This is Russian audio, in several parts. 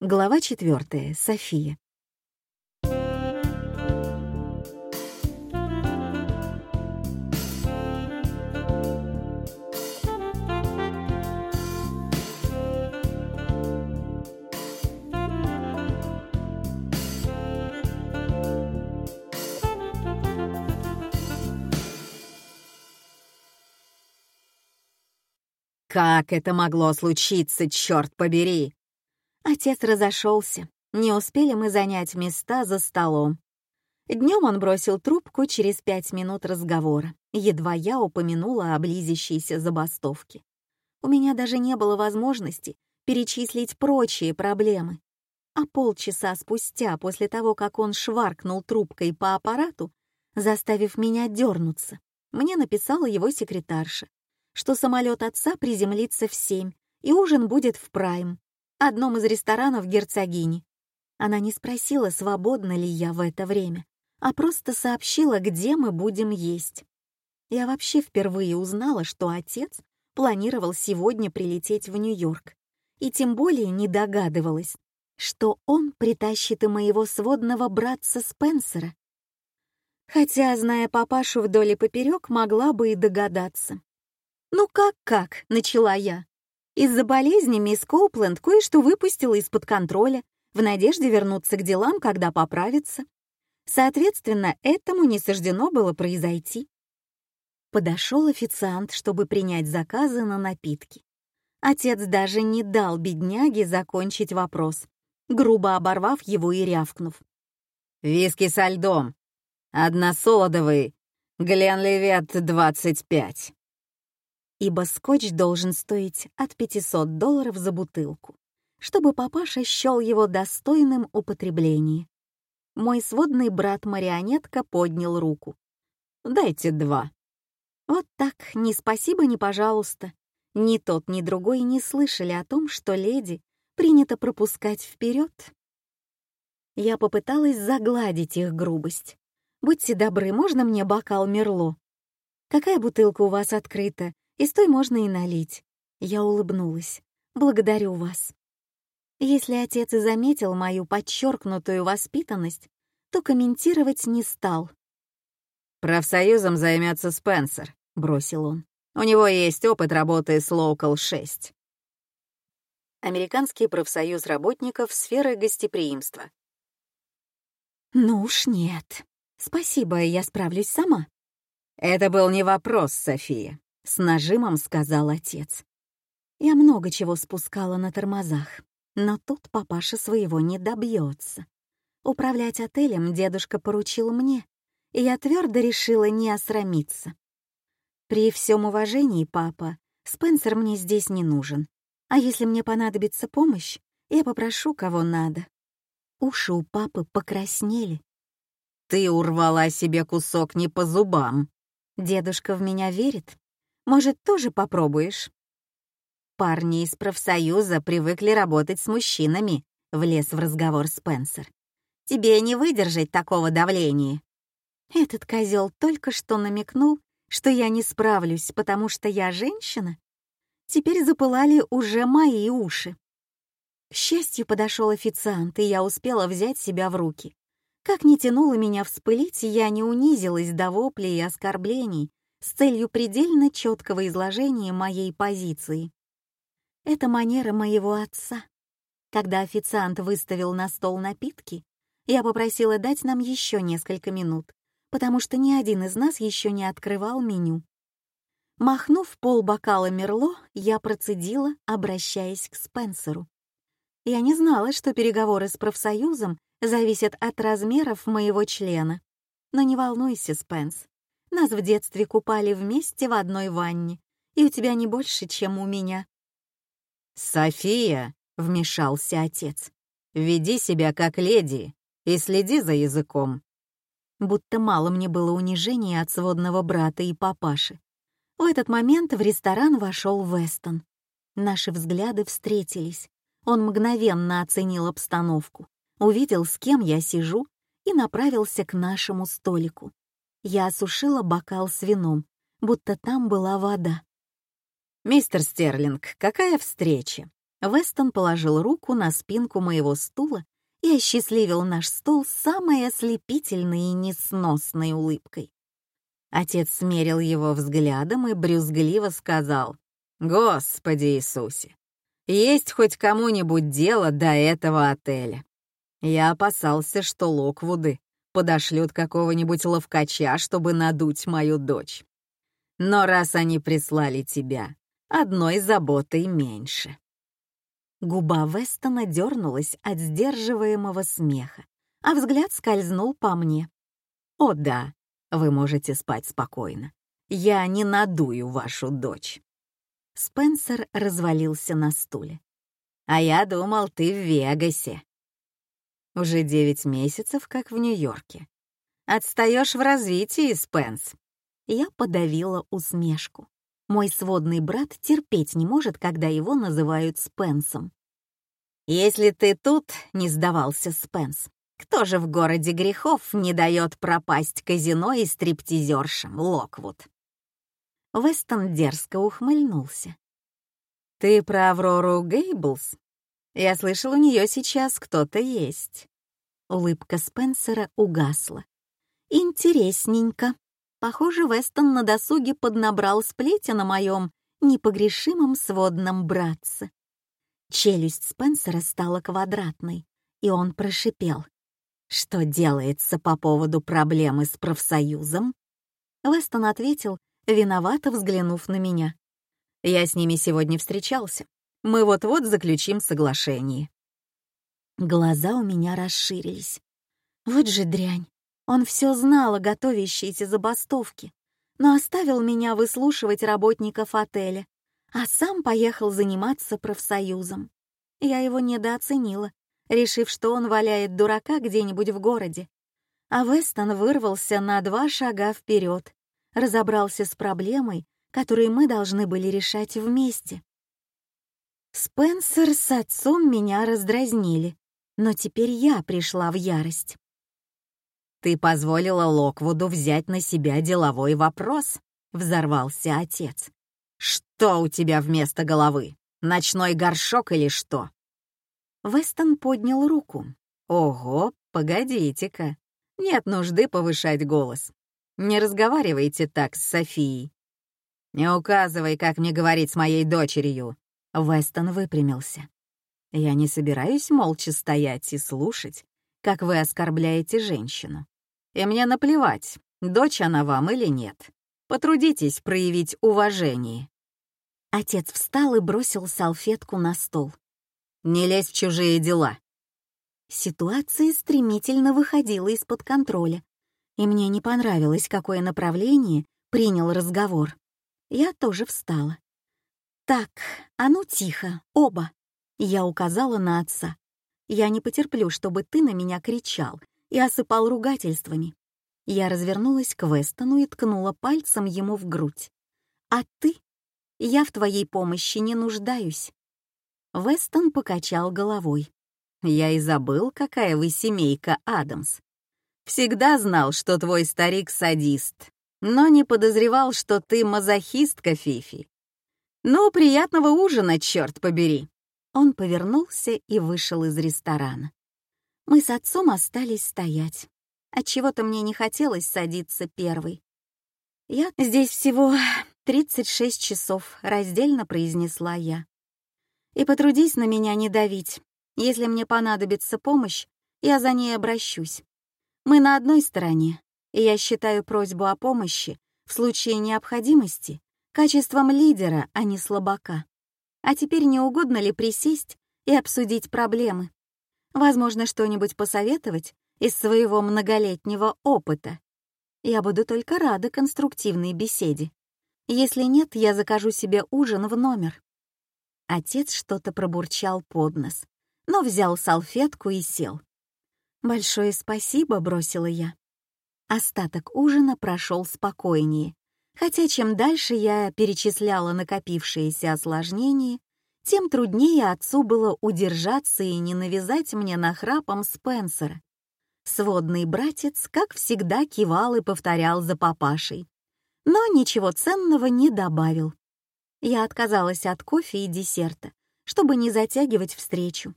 Глава четвертая. София. Как это могло случиться, черт побери? Отец разошелся. Не успели мы занять места за столом. Днем он бросил трубку через пять минут разговора, едва я упомянула о близящейся забастовке. У меня даже не было возможности перечислить прочие проблемы. А полчаса спустя, после того, как он шваркнул трубкой по аппарату, заставив меня дернуться, мне написала его секретарша, что самолет отца приземлится в семь, и ужин будет в Прайм, одном из ресторанов герцогини. Она не спросила, свободна ли я в это время, а просто сообщила, где мы будем есть. Я вообще впервые узнала, что отец планировал сегодня прилететь в Нью-Йорк, и тем более не догадывалась, что он притащит и моего сводного братца Спенсера. Хотя, зная папашу вдоль и поперек, могла бы и догадаться. «Ну как-как?» — начала я. Из-за болезни мисс Коупленд кое-что выпустила из-под контроля, в надежде вернуться к делам, когда поправится. Соответственно, этому не суждено было произойти. Подошел официант, чтобы принять заказы на напитки. Отец даже не дал бедняге закончить вопрос, грубо оборвав его и рявкнув. «Виски со льдом. Односолодовый. Гленливет 25» ибо скотч должен стоить от 500 долларов за бутылку, чтобы папаша счел его достойным употребления. Мой сводный брат-марионетка поднял руку. «Дайте два». Вот так, ни спасибо, ни пожалуйста. Ни тот, ни другой не слышали о том, что леди принято пропускать вперед. Я попыталась загладить их грубость. «Будьте добры, можно мне бокал Мерло?» «Какая бутылка у вас открыта? Из той можно и налить. Я улыбнулась. Благодарю вас. Если отец и заметил мою подчеркнутую воспитанность, то комментировать не стал. «Профсоюзом займется Спенсер», — бросил он. «У него есть опыт работы с Local 6». Американский профсоюз работников сферы гостеприимства. «Ну уж нет. Спасибо, я справлюсь сама». «Это был не вопрос, София. — с нажимом сказал отец. Я много чего спускала на тормозах, но тут папаша своего не добьется. Управлять отелем дедушка поручил мне, и я твердо решила не осрамиться. При всем уважении, папа, Спенсер мне здесь не нужен. А если мне понадобится помощь, я попрошу, кого надо. Уши у папы покраснели. «Ты урвала себе кусок не по зубам». Дедушка в меня верит, может, тоже попробуешь?» Парни из профсоюза привыкли работать с мужчинами, влез в разговор Спенсер. «Тебе не выдержать такого давления». Этот козел только что намекнул, что я не справлюсь, потому что я женщина. Теперь запылали уже мои уши. К счастью, подошел официант, и я успела взять себя в руки. Как не тянуло меня вспылить, я не унизилась до воплей и оскорблений, с целью предельно четкого изложения моей позиции. Это манера моего отца. Когда официант выставил на стол напитки, я попросила дать нам еще несколько минут, потому что ни один из нас еще не открывал меню. Махнув пол бокала Мерло, я процедила, обращаясь к Спенсеру. Я не знала, что переговоры с профсоюзом зависят от размеров моего члена. Но не волнуйся, Спенс, нас в детстве купали вместе в одной ванне, и у тебя не больше, чем у меня». «София», — вмешался отец, — «веди себя как леди и следи за языком». Будто мало мне было унижения от сводного брата и папаши. В этот момент в ресторан вошел Вестон. Наши взгляды встретились. Он мгновенно оценил обстановку, увидел, с кем я сижу, и направился к нашему столику. Я осушила бокал с вином, будто там была вода. «Мистер Стерлинг, какая встреча? Вестон положил руку на спинку моего стула и осчастливил наш стол самой ослепительной и несносной улыбкой. Отец смерил его взглядом и брюзгливо сказал, «Господи Иисусе, есть хоть кому-нибудь дело до этого отеля? Я опасался, что Локвуды подошлют какого-нибудь ловкача, чтобы надуть мою дочь. Но раз они прислали тебя, одной заботой меньше». Губа Вестона дернулась от сдерживаемого смеха, а взгляд скользнул по мне. «О да, вы можете спать спокойно. Я не надую вашу дочь». Спенсер развалился на стуле. «А я думал, ты в Вегасе». «Уже девять месяцев, как в Нью-Йорке. Отстаешь в развитии, Спенс». Я подавила усмешку. Мой сводный брат терпеть не может, когда его называют Спенсом. «Если ты тут», — не сдавался Спенс, «кто же в городе грехов не дает пропасть казино и стриптизершам, Локвуд?» Вестон дерзко ухмыльнулся. «Ты про Аврору Гейблс? Я слышал, у нее сейчас кто-то есть». Улыбка Спенсера угасла. «Интересненько», Похоже, Вестон на досуге поднабрал сплетен о моем непогрешимом сводном братце. Челюсть Спенсера стала квадратной, и он прошипел. «Что делается по поводу проблемы с профсоюзом?» Вестон ответил, виновато взглянув на меня. «Я с ними сегодня встречался. Мы вот-вот заключим соглашение». Глаза у меня расширились. Вот же дрянь. Он все знал о готовящейся забастовке, но оставил меня выслушивать работников отеля, а сам поехал заниматься профсоюзом. Я его недооценила, решив, что он валяет дурака где-нибудь в городе. А Вестон вырвался на два шага вперед, разобрался с проблемой, которую мы должны были решать вместе. Спенсер с отцом меня раздразнили, но теперь я пришла в ярость. «Ты позволила Локвуду взять на себя деловой вопрос», — взорвался отец. «Что у тебя вместо головы? Ночной горшок или что?» Вестон поднял руку. «Ого, погодите-ка. Нет нужды повышать голос. Не разговаривайте так с Софией». «Не указывай, как мне говорить с моей дочерью». Вестон выпрямился. «Я не собираюсь молча стоять и слушать, как вы оскорбляете женщину. И мне наплевать, дочь она вам или нет. Потрудитесь проявить уважение». Отец встал и бросил салфетку на стол. «Не лезь в чужие дела». Ситуация стремительно выходила из-под контроля, и мне не понравилось, какое направление принял разговор. Я тоже встала. «Так, а ну тихо, оба!» Я указала на отца. Я не потерплю, чтобы ты на меня кричал и осыпал ругательствами. Я развернулась к Вестону и ткнула пальцем ему в грудь. «А ты? Я в твоей помощи не нуждаюсь». Вестон покачал головой. «Я и забыл, какая вы семейка, Адамс. Всегда знал, что твой старик садист, но не подозревал, что ты мазохистка, Фифи. Ну, приятного ужина, черт побери!» Он повернулся и вышел из ресторана. Мы с отцом остались стоять. Отчего-то мне не хотелось садиться первой. «Я здесь всего 36 часов», — раздельно произнесла я. «И потрудись на меня не давить. Если мне понадобится помощь, я за ней обращусь. Мы на одной стороне, и я считаю просьбу о помощи в случае необходимости качеством лидера, а не слабака. А теперь не угодно ли присесть и обсудить проблемы? Возможно, что-нибудь посоветовать из своего многолетнего опыта. Я буду только рада конструктивной беседе. Если нет, я закажу себе ужин в номер. Отец что-то пробурчал под нос, но взял салфетку и сел. «Большое спасибо», — бросила я. Остаток ужина прошел спокойнее, Хотя чем дальше я перечисляла накопившиеся осложнения, тем труднее отцу было удержаться и не навязать мне нахрапом Спенсера. Сводный братец, как всегда, кивал и повторял за папашей, но ничего ценного не добавил. Я отказалась от кофе и десерта, чтобы не затягивать встречу.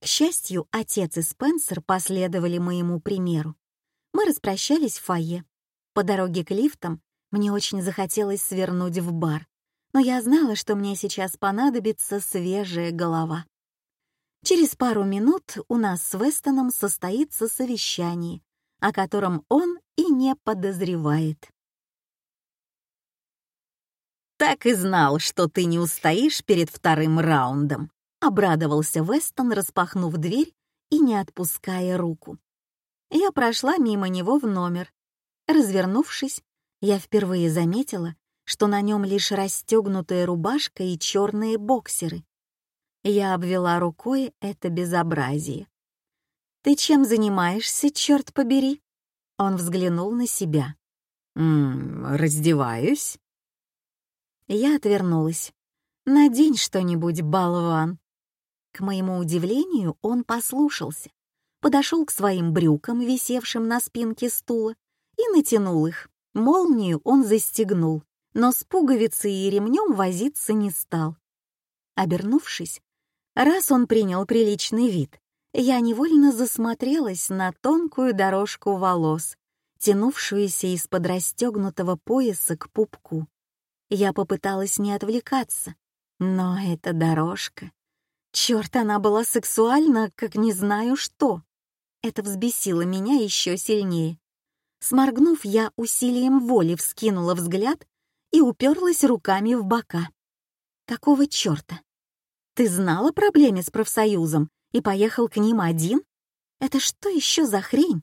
К счастью, отец и Спенсер последовали моему примеру. Мы распрощались в фойе. По дороге к лифтам мне очень захотелось свернуть в бар, но я знала, что мне сейчас понадобится свежая голова. Через пару минут у нас с Вестоном состоится совещание, о котором он и не подозревает. «Так и знал, что ты не устоишь перед вторым раундом», — обрадовался Вестон, распахнув дверь и не отпуская руку. Я прошла мимо него в номер. Развернувшись, я впервые заметила, что на нем лишь расстегнутая рубашка и черные боксеры. Я обвела рукой это безобразие. «Ты чем занимаешься, черт побери?» Он взглянул на себя. «М -м, «Раздеваюсь». Я отвернулась. «Надень что-нибудь, болван». К моему удивлению, он послушался, подошел к своим брюкам, висевшим на спинке стула, и натянул их. Молнию он застегнул, но с пуговицей и ремнем возиться не стал. Обернувшись, раз он принял приличный вид, я невольно засмотрелась на тонкую дорожку волос, тянувшуюся из-под расстегнутого пояса к пупку. Я попыталась не отвлекаться, но эта дорожка... Черт, она была сексуальна, как не знаю что. Это взбесило меня еще сильнее. Сморгнув, я усилием воли вскинула взгляд и уперлась руками в бока. Какого черта? Ты знал о проблеме с профсоюзом и поехал к ним один? Это что еще за хрень?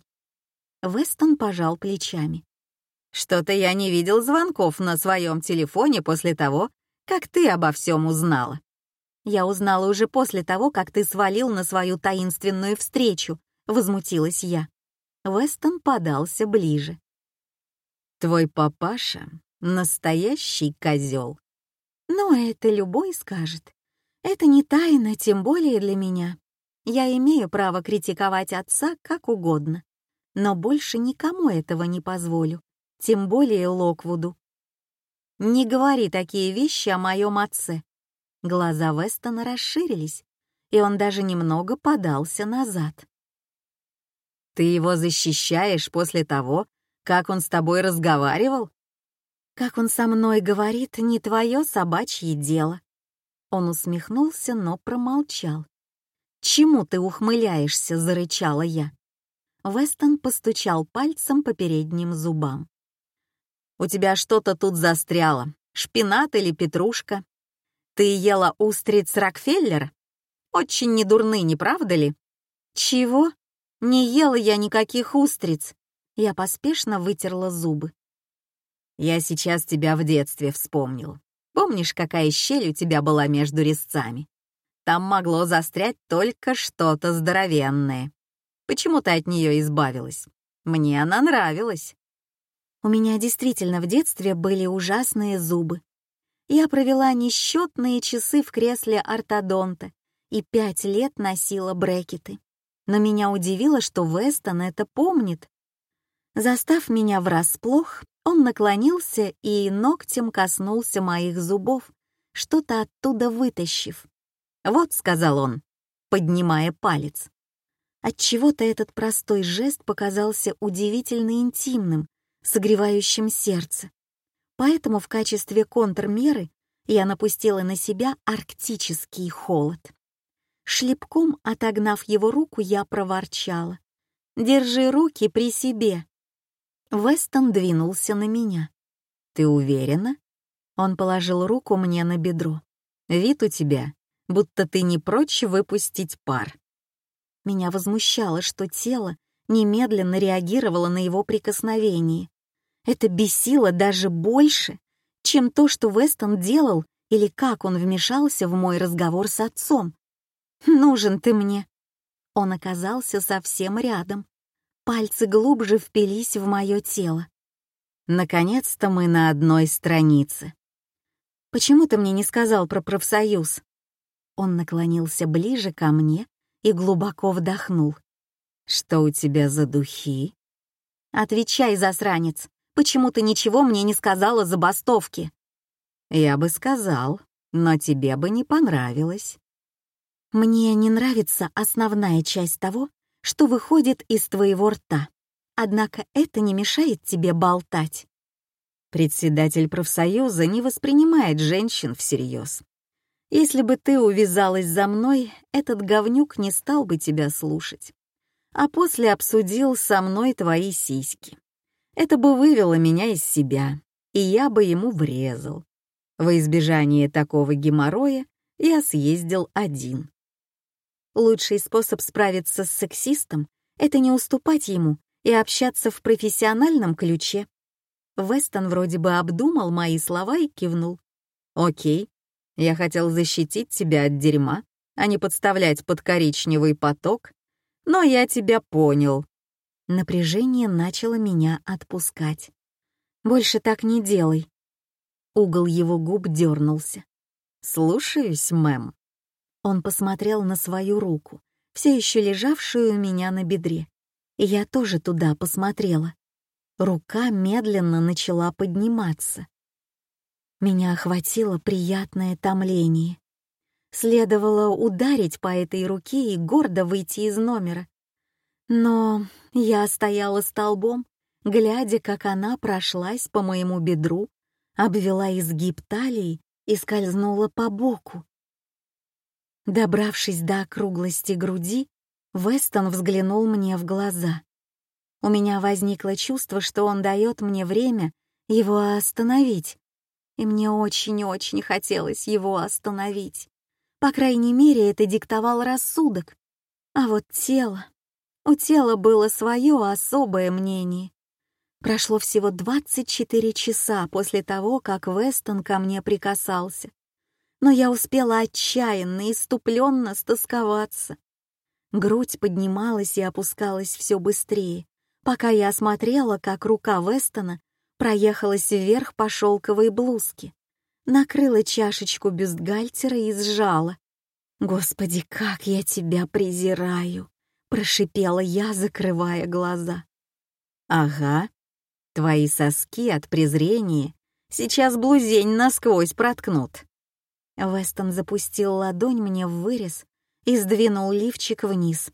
Вестон пожал плечами. Что-то я не видел звонков на своем телефоне после того, как ты обо всем узнала. Я узнала уже после того, как ты свалил на свою таинственную встречу, возмутилась я. Вестон подался ближе. Твой папаша — настоящий козел. Но это любой скажет. Это не тайна, тем более для меня. Я имею право критиковать отца как угодно, но больше никому этого не позволю, тем более Локвуду. Не говори такие вещи о моем отце. Глаза Вестона расширились, и он даже немного подался назад. Ты его защищаешь после того, как он с тобой разговаривал? Как он со мной говорит, не твое собачье дело. Он усмехнулся, но промолчал. «Чему ты ухмыляешься?» — зарычала я. Вестон постучал пальцем по передним зубам. «У тебя что-то тут застряло. Шпинат или петрушка? Ты ела устриц Рокфеллер? Очень недурны, не правда ли?» «Чего? Не ела я никаких устриц!» Я поспешно вытерла зубы. «Я сейчас тебя в детстве вспомнил. Помнишь, какая щель у тебя была между резцами? Там могло застрять только что-то здоровенное. Почему ты от нее избавилась? Мне она нравилась. У меня действительно в детстве были ужасные зубы. Я провела несчетные часы в кресле ортодонта и пять лет носила брекеты. Но меня удивило, что Вестон это помнит. Застав меня врасплох, он наклонился и ногтем коснулся моих зубов, что-то оттуда вытащив. «Вот», — сказал он, поднимая палец. Отчего-то этот простой жест показался удивительно интимным, согревающим сердце. Поэтому в качестве контрмеры я напустила на себя арктический холод. Шлепком отогнав его руку, я проворчала. «Держи руки при себе». Вестон двинулся на меня. «Ты уверена?» Он положил руку мне на бедро. «Вид у тебя будто ты не прочь выпустить пар. Меня возмущало, что тело немедленно реагировало на его прикосновение. Это бесило даже больше, чем то, что Вестон делал или как он вмешался в мой разговор с отцом. «Нужен ты мне». Он оказался совсем рядом. Пальцы глубже впились в мое тело. Наконец-то мы на одной странице. «Почему ты мне не сказал про профсоюз?» Он наклонился ближе ко мне и глубоко вдохнул. «Что у тебя за духи?» «Отвечай, засранец, почему ты ничего мне не сказала за забастовки?» «Я бы сказал, но тебе бы не понравилось». Мне не нравится основная часть того, что выходит из твоего рта. Однако это не мешает тебе болтать. Председатель профсоюза не воспринимает женщин всерьез. Если бы ты увязалась за мной, этот говнюк не стал бы тебя слушать. А после обсудил со мной твои сиськи. Это бы вывело меня из себя, и я бы ему врезал. Во избежание такого геморроя я съездил один. Лучший способ справиться с сексистом — это не уступать ему и общаться в профессиональном ключе. Вестон вроде бы обдумал мои слова и кивнул. «Окей, я хотел защитить тебя от дерьма, а не подставлять под коричневый поток, но я тебя понял». Напряжение начало меня отпускать. «Больше так не делай». Угол его губ дернулся. «Слушаюсь, мэм». Он посмотрел на свою руку, все еще лежавшую у меня на бедре. И я тоже туда посмотрела. Рука медленно начала подниматься. Меня охватило приятное томление. Следовало ударить по этой руке и гордо выйти из номера. Но я стояла столбом, глядя, как она прошлась по моему бедру, обвела изгиб талии и скользнула по боку. Добравшись до округлости груди, Вестон взглянул мне в глаза. У меня возникло чувство, что он дает мне время его остановить, и мне очень-очень хотелось его остановить. По крайней мере, это диктовал рассудок. А вот тело... У тела было свое особое мнение. Прошло всего 24 часа после того, как Вестон ко мне прикасался но я успела отчаянно и ступленно стосковаться. Грудь поднималась и опускалась все быстрее, пока я осмотрела, как рука Вестона проехалась вверх по шелковой блузке, накрыла чашечку бюстгальтера и сжала. «Господи, как я тебя презираю!» — прошипела я, закрывая глаза. «Ага, твои соски от презрения сейчас блузень насквозь проткнут», Вестон запустил ладонь мне в вырез и сдвинул лифчик вниз,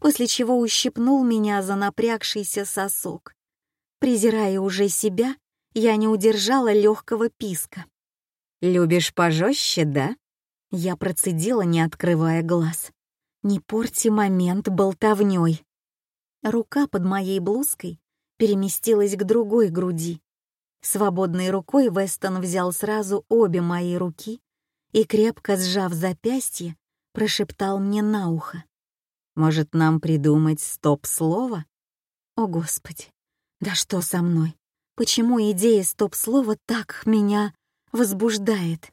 после чего ущипнул меня за напрягшийся сосок. Презирая уже себя, я не удержала легкого писка. «Любишь пожестче, да?» Я процедила, не открывая глаз. «Не порти момент болтовней». Рука под моей блузкой переместилась к другой груди. Свободной рукой Вестон взял сразу обе мои руки и, крепко сжав запястье, прошептал мне на ухо. «Может, нам придумать стоп-слово?» «О, Господи! Да что со мной? Почему идея стоп-слова так меня возбуждает?»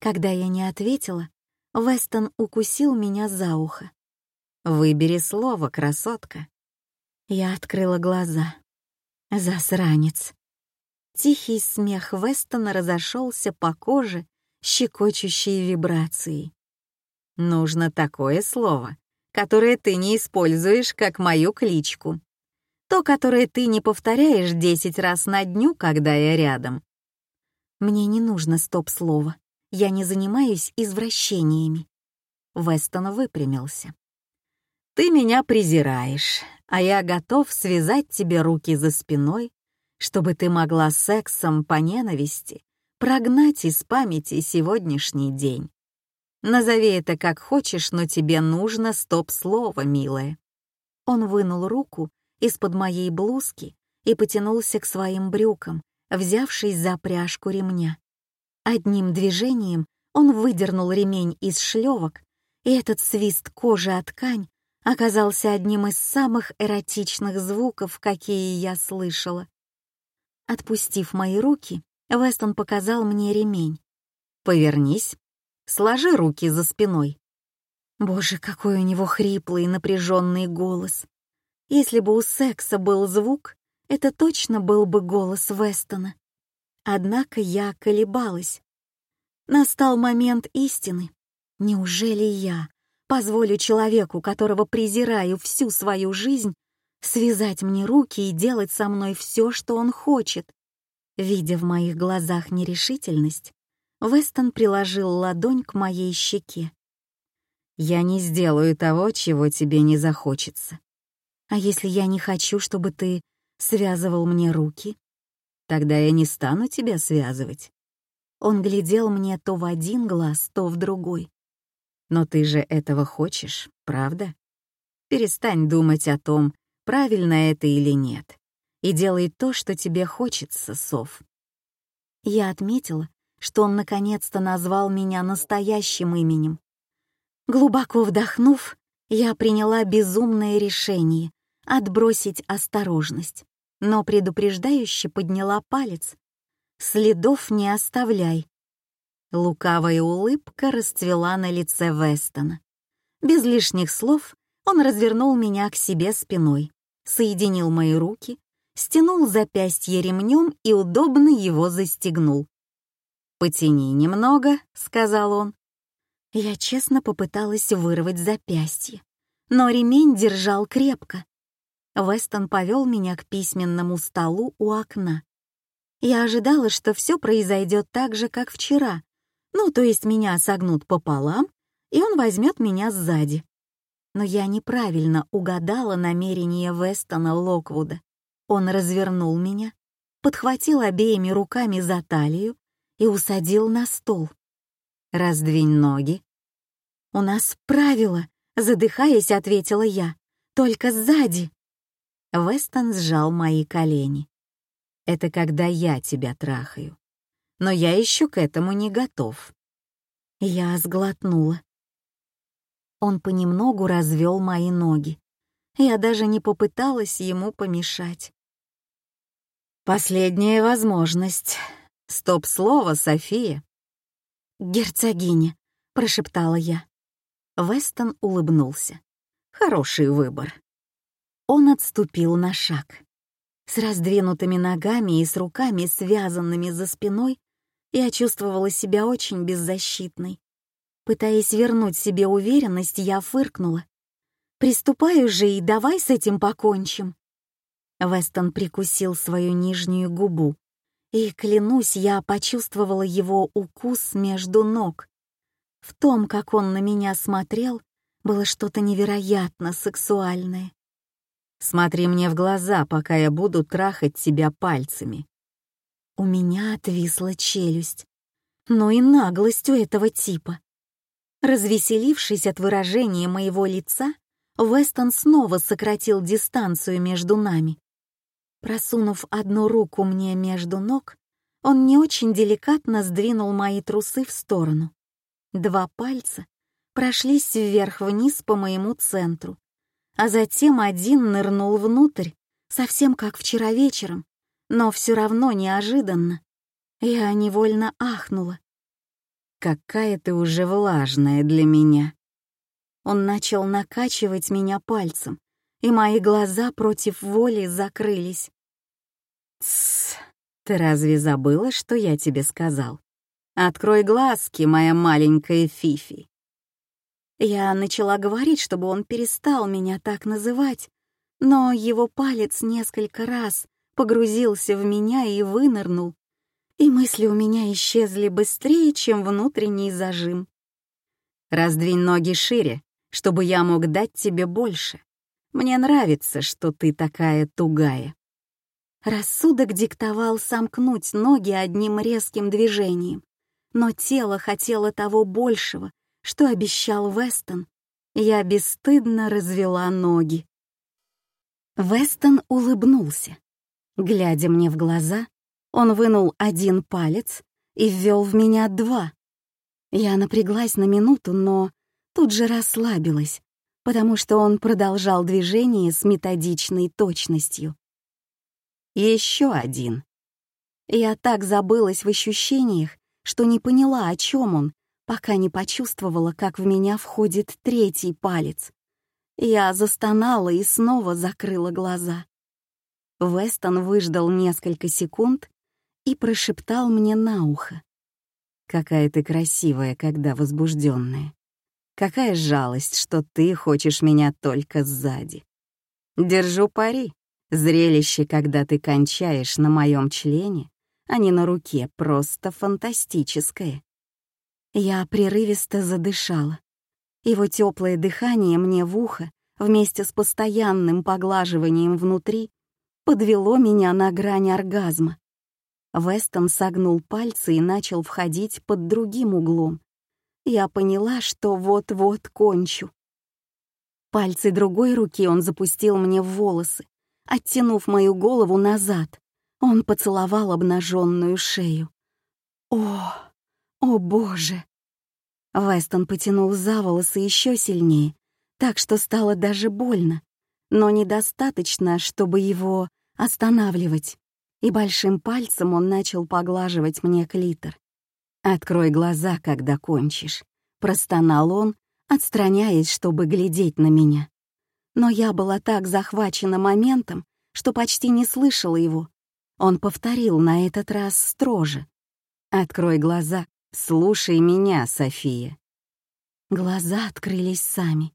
Когда я не ответила, Вестон укусил меня за ухо. «Выбери слово, красотка». Я открыла глаза. Засранец. Тихий смех Вестона разошелся по коже щекочущей вибрацией. Нужно такое слово, которое ты не используешь как мою кличку. То, которое ты не повторяешь десять раз на дню, когда я рядом. Мне не нужно стоп-слово. Я не занимаюсь извращениями. Вестон выпрямился. Ты меня презираешь, а я готов связать тебе руки за спиной, чтобы ты могла сексом по ненависти прогнать из памяти сегодняшний день. Назови это как хочешь, но тебе нужно стоп-слово, милая. Он вынул руку из-под моей блузки и потянулся к своим брюкам, взявшись за пряжку ремня. Одним движением он выдернул ремень из шлевок, и этот свист кожи от ткань оказался одним из самых эротичных звуков, какие я слышала. Отпустив мои руки, Вестон показал мне ремень. «Повернись, сложи руки за спиной». Боже, какой у него хриплый напряженный голос. Если бы у секса был звук, это точно был бы голос Вестона. Однако я колебалась. Настал момент истины. Неужели я позволю человеку, которого презираю всю свою жизнь, связать мне руки и делать со мной все, что он хочет? Видя в моих глазах нерешительность, Вестон приложил ладонь к моей щеке. Я не сделаю того, чего тебе не захочется. А если я не хочу, чтобы ты связывал мне руки? Тогда я не стану тебя связывать. Он глядел мне то в один глаз, то в другой. Но ты же этого хочешь, правда? Перестань думать о том, правильно это или нет, и делай то, что тебе хочется, Сов. Я отметила, что он наконец-то назвал меня настоящим именем. Глубоко вдохнув, я приняла безумное решение отбросить осторожность, но предупреждающе подняла палец. «Следов не оставляй». Лукавая улыбка расцвела на лице Вестона. Без лишних слов он развернул меня к себе спиной, соединил мои руки, стянул запястье ремнем и удобно его застегнул. «Потяни немного», — сказал он. Я честно попыталась вырвать запястье, но ремень держал крепко. Вестон повел меня к письменному столу у окна. Я ожидала, что все произойдет так же, как вчера, ну, то есть меня согнут пополам, и он возьмет меня сзади. Но я неправильно угадала намерение Вестона Локвуда. Он развернул меня, подхватил обеими руками за талию и усадил на стол. «Раздвинь ноги». «У нас правило», — задыхаясь, ответила я. «Только сзади». Вестон сжал мои колени. «Это когда я тебя трахаю. Но я еще к этому не готов». Я сглотнула. Он понемногу развел мои ноги. Я даже не попыталась ему помешать. «Последняя возможность. Стоп-слово, София». «Герцогиня», — прошептала я. Вестон улыбнулся. «Хороший выбор». Он отступил на шаг. С раздвинутыми ногами и с руками, связанными за спиной, я чувствовала себя очень беззащитной. Пытаясь вернуть себе уверенность, я фыркнула. «Приступай уже и давай с этим покончим». Вестон прикусил свою нижнюю губу, и, клянусь, я почувствовала его укус между ног. В том, как он на меня смотрел, было что-то невероятно сексуальное. Смотри мне в глаза, пока я буду трахать тебя пальцами». У меня отвисла челюсть. Ну и наглость у этого типа. Развеселившись от выражения моего лица, Вестон снова сократил дистанцию между нами. Просунув одну руку мне между ног, он не очень деликатно сдвинул мои трусы в сторону. Два пальца прошлись вверх-вниз по моему центру, а затем один нырнул внутрь, совсем как вчера вечером, но все равно неожиданно. Я невольно ахнула. «Какая ты уже влажная для меня!» Он начал накачивать меня пальцем, и мои глаза против воли закрылись. «Тссс, ты разве забыла, что я тебе сказал? Открой глазки, моя маленькая Фифи. Я начала говорить, чтобы он перестал меня так называть, но его палец несколько раз погрузился в меня и вынырнул, и мысли у меня исчезли быстрее, чем внутренний зажим. «Раздвинь ноги шире, чтобы я мог дать тебе больше. Мне нравится, что ты такая тугая». Рассудок диктовал сомкнуть ноги одним резким движением, но тело хотело того большего, что обещал Вестон, я бесстыдно развела ноги. Вестон улыбнулся. Глядя мне в глаза, он вынул один палец и ввел в меня два. Я напряглась на минуту, но тут же расслабилась, потому что он продолжал движение с методичной точностью. Еще один. Я так забылась в ощущениях, что не поняла, о чем он, пока не почувствовала, как в меня входит третий палец. Я застонала и снова закрыла глаза. Вестон выждал несколько секунд и прошептал мне на ухо. «Какая ты красивая, когда возбужденная. Какая жалость, что ты хочешь меня только сзади. Держу пари. Зрелище, когда ты кончаешь на моем члене, а не на руке, просто фантастическое. Я прерывисто задышала. Его теплое дыхание мне в ухо вместе с постоянным поглаживанием внутри подвело меня на грань оргазма. Вестон согнул пальцы и начал входить под другим углом. Я поняла, что вот-вот кончу. Пальцы другой руки он запустил мне в волосы, оттянув мою голову назад. Он поцеловал обнаженную шею. О, о боже! Вестон потянул за волосы еще сильнее, так что стало даже больно, но недостаточно, чтобы его останавливать. И большим пальцем он начал поглаживать мне клитор. «Открой глаза, когда кончишь», — простонал он, отстраняясь, чтобы глядеть на меня. Но я была так захвачена моментом, что почти не слышала его. Он повторил на этот раз строже. «Открой глаза, слушай меня, София». Глаза открылись сами.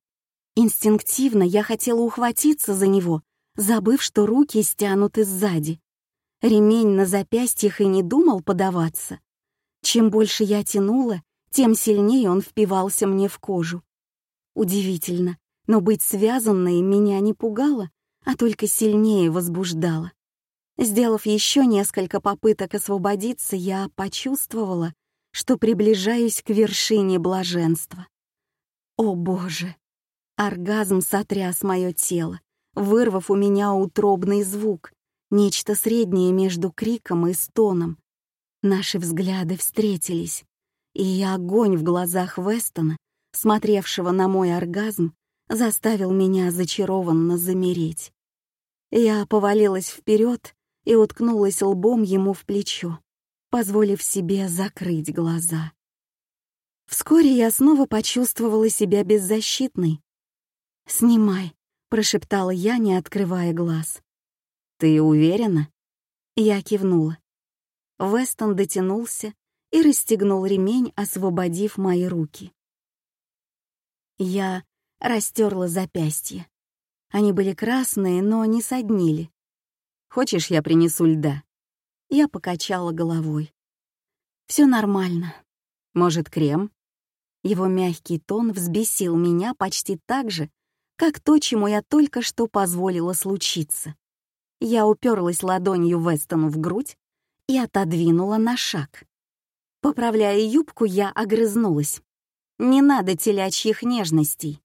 Инстинктивно я хотела ухватиться за него, забыв, что руки стянуты сзади. Ремень на запястьях и не думал подаваться. Чем больше я тянула, тем сильнее он впивался мне в кожу. Удивительно, но быть связанной меня не пугало, а только сильнее возбуждало. Сделав еще несколько попыток освободиться, я почувствовала, что приближаюсь к вершине блаженства. О боже! Оргазм сотряс мое тело, вырвав у меня утробный звук, нечто среднее между криком и стоном. Наши взгляды встретились, и огонь в глазах Вестона, смотревшего на мой оргазм, заставил меня зачарованно замереть. Я повалилась вперед и уткнулась лбом ему в плечо, позволив себе закрыть глаза. Вскоре я снова почувствовала себя беззащитной. «Снимай», — прошептала я, не открывая глаз. «Ты уверена?» Я кивнула. Вестон дотянулся и расстегнул ремень, освободив мои руки. Я растерла запястья. Они были красные, но не соднили. «Хочешь, я принесу льда?» Я покачала головой. Все нормально. Может, крем?» Его мягкий тон взбесил меня почти так же, как то, чему я только что позволила случиться. Я уперлась ладонью Вестону в грудь и отодвинула на шаг. Поправляя юбку, я огрызнулась. «Не надо телячьих нежностей».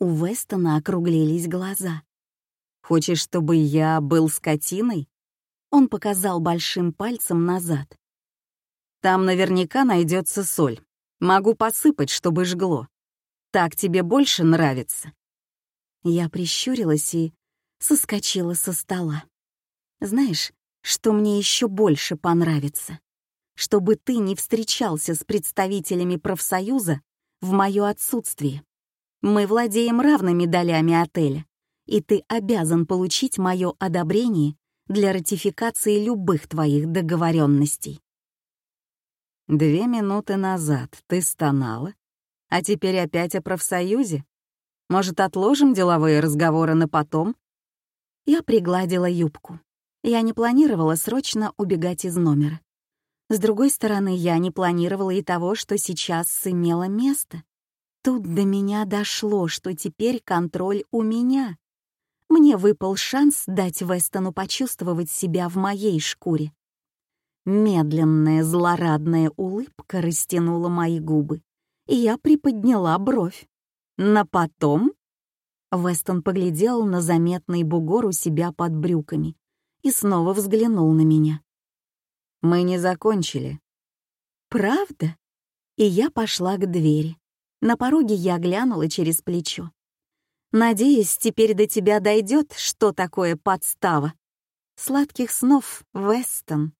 У Вестона округлились глаза. «Хочешь, чтобы я был скотиной?» Он показал большим пальцем назад. «Там наверняка найдется соль. Могу посыпать, чтобы жгло. Так тебе больше нравится?» Я прищурилась и соскочила со стола. «Знаешь, что мне еще больше понравится? Чтобы ты не встречался с представителями профсоюза в мое отсутствие. Мы владеем равными долями отеля, и ты обязан получить мое одобрение для ратификации любых твоих договоренностей. Две минуты назад ты стонала, а теперь опять о профсоюзе? Может, отложим деловые разговоры на потом? Я пригладила юбку. Я не планировала срочно убегать из номера. С другой стороны, я не планировала и того, что сейчас имело место. Тут до меня дошло, что теперь контроль у меня. Мне выпал шанс дать Вестону почувствовать себя в моей шкуре. Медленная злорадная улыбка растянула мои губы, и я приподняла бровь. На потом? Вестон поглядел на заметный бугор у себя под брюками и снова взглянул на меня. Мы не закончили. Правда? И я пошла к двери. На пороге я глянула через плечо. Надеюсь, теперь до тебя дойдет, что такое подстава. Сладких снов, Вестон.